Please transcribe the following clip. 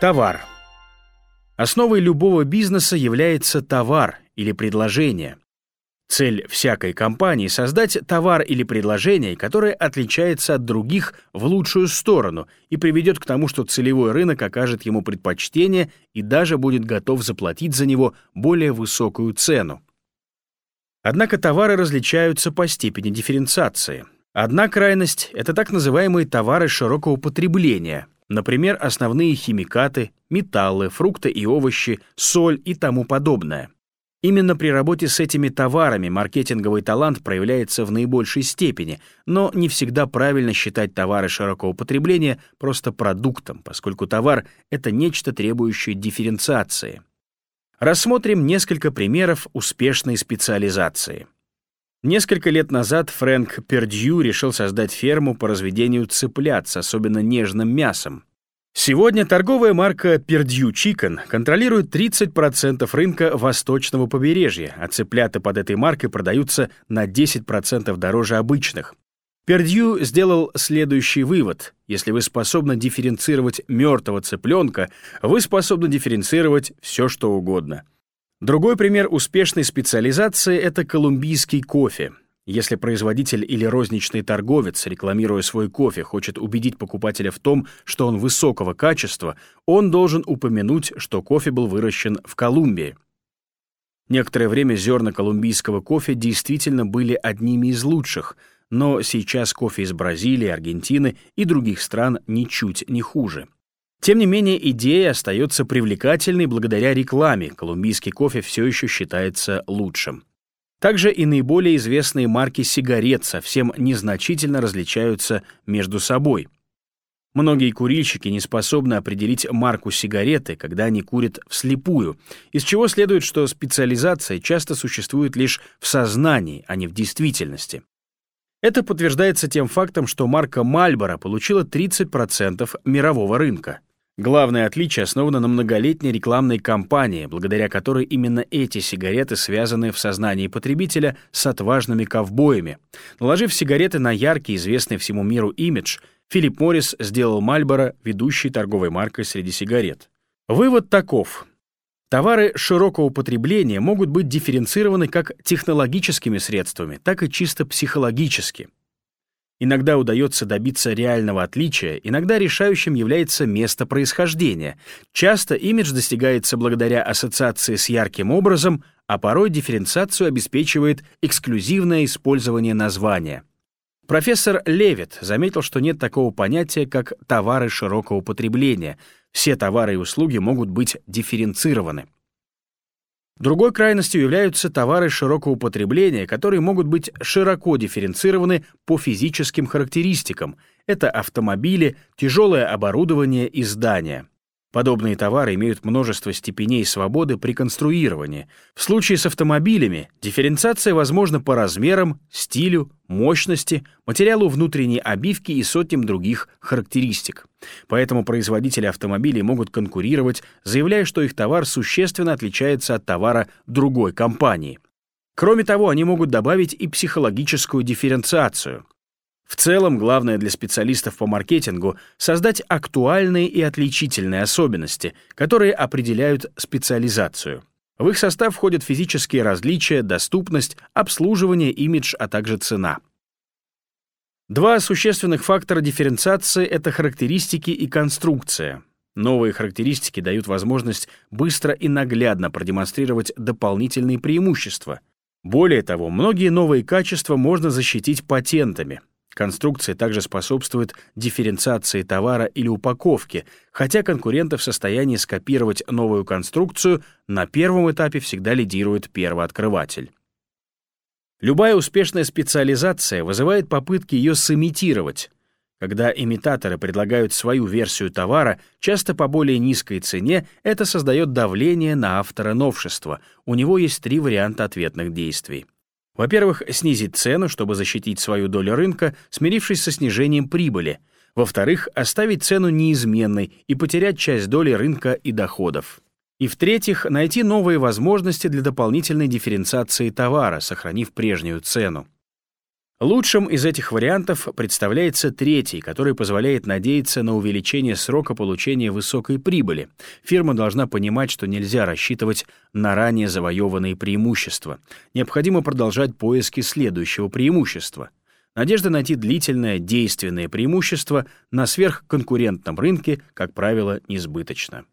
Товар. Основой любого бизнеса является товар или предложение. Цель всякой компании — создать товар или предложение, которое отличается от других в лучшую сторону и приведет к тому, что целевой рынок окажет ему предпочтение и даже будет готов заплатить за него более высокую цену. Однако товары различаются по степени дифференциации. Одна крайность — это так называемые товары широкого потребления — Например, основные химикаты, металлы, фрукты и овощи, соль и тому подобное. Именно при работе с этими товарами маркетинговый талант проявляется в наибольшей степени, но не всегда правильно считать товары широкого потребления просто продуктом, поскольку товар — это нечто, требующее дифференциации. Рассмотрим несколько примеров успешной специализации. Несколько лет назад Фрэнк Пердью решил создать ферму по разведению цыплят с особенно нежным мясом. Сегодня торговая марка Пердью Chicken контролирует 30% рынка восточного побережья, а цыплята под этой маркой продаются на 10% дороже обычных. Пердью сделал следующий вывод. Если вы способны дифференцировать мертвого цыпленка, вы способны дифференцировать все, что угодно — Другой пример успешной специализации — это колумбийский кофе. Если производитель или розничный торговец, рекламируя свой кофе, хочет убедить покупателя в том, что он высокого качества, он должен упомянуть, что кофе был выращен в Колумбии. Некоторое время зерна колумбийского кофе действительно были одними из лучших, но сейчас кофе из Бразилии, Аргентины и других стран ничуть не хуже. Тем не менее, идея остается привлекательной благодаря рекламе. Колумбийский кофе все еще считается лучшим. Также и наиболее известные марки сигарет совсем незначительно различаются между собой. Многие курильщики не способны определить марку сигареты, когда они курят вслепую, из чего следует, что специализация часто существует лишь в сознании, а не в действительности. Это подтверждается тем фактом, что марка Marlboro получила 30% мирового рынка. Главное отличие основано на многолетней рекламной кампании, благодаря которой именно эти сигареты связаны в сознании потребителя с отважными ковбоями. Наложив сигареты на яркий, известный всему миру имидж, Филипп Моррис сделал Мальборо ведущей торговой маркой среди сигарет. Вывод таков. Товары широкого потребления могут быть дифференцированы как технологическими средствами, так и чисто психологически — Иногда удается добиться реального отличия, иногда решающим является место происхождения. Часто имидж достигается благодаря ассоциации с ярким образом, а порой дифференциацию обеспечивает эксклюзивное использование названия. Профессор Левит заметил, что нет такого понятия, как товары широкого потребления. Все товары и услуги могут быть дифференцированы. Другой крайностью являются товары широкого потребления, которые могут быть широко дифференцированы по физическим характеристикам. Это автомобили, тяжелое оборудование и здания. Подобные товары имеют множество степеней свободы при конструировании. В случае с автомобилями дифференциация возможна по размерам, стилю, мощности, материалу внутренней обивки и сотням других характеристик. Поэтому производители автомобилей могут конкурировать, заявляя, что их товар существенно отличается от товара другой компании. Кроме того, они могут добавить и психологическую дифференциацию. В целом, главное для специалистов по маркетингу — создать актуальные и отличительные особенности, которые определяют специализацию. В их состав входят физические различия, доступность, обслуживание, имидж, а также цена. Два существенных фактора дифференциации — это характеристики и конструкция. Новые характеристики дают возможность быстро и наглядно продемонстрировать дополнительные преимущества. Более того, многие новые качества можно защитить патентами. Конструкция также способствует дифференциации товара или упаковки, хотя конкуренты в состоянии скопировать новую конструкцию, на первом этапе всегда лидирует первооткрыватель. Любая успешная специализация вызывает попытки ее сымитировать. Когда имитаторы предлагают свою версию товара, часто по более низкой цене, это создает давление на автора новшества. У него есть три варианта ответных действий. Во-первых, снизить цену, чтобы защитить свою долю рынка, смирившись со снижением прибыли. Во-вторых, оставить цену неизменной и потерять часть доли рынка и доходов. И в-третьих, найти новые возможности для дополнительной дифференциации товара, сохранив прежнюю цену. Лучшим из этих вариантов представляется третий, который позволяет надеяться на увеличение срока получения высокой прибыли. Фирма должна понимать, что нельзя рассчитывать на ранее завоеванные преимущества. Необходимо продолжать поиски следующего преимущества. Надежда найти длительное действенное преимущество на сверхконкурентном рынке, как правило, несбыточна.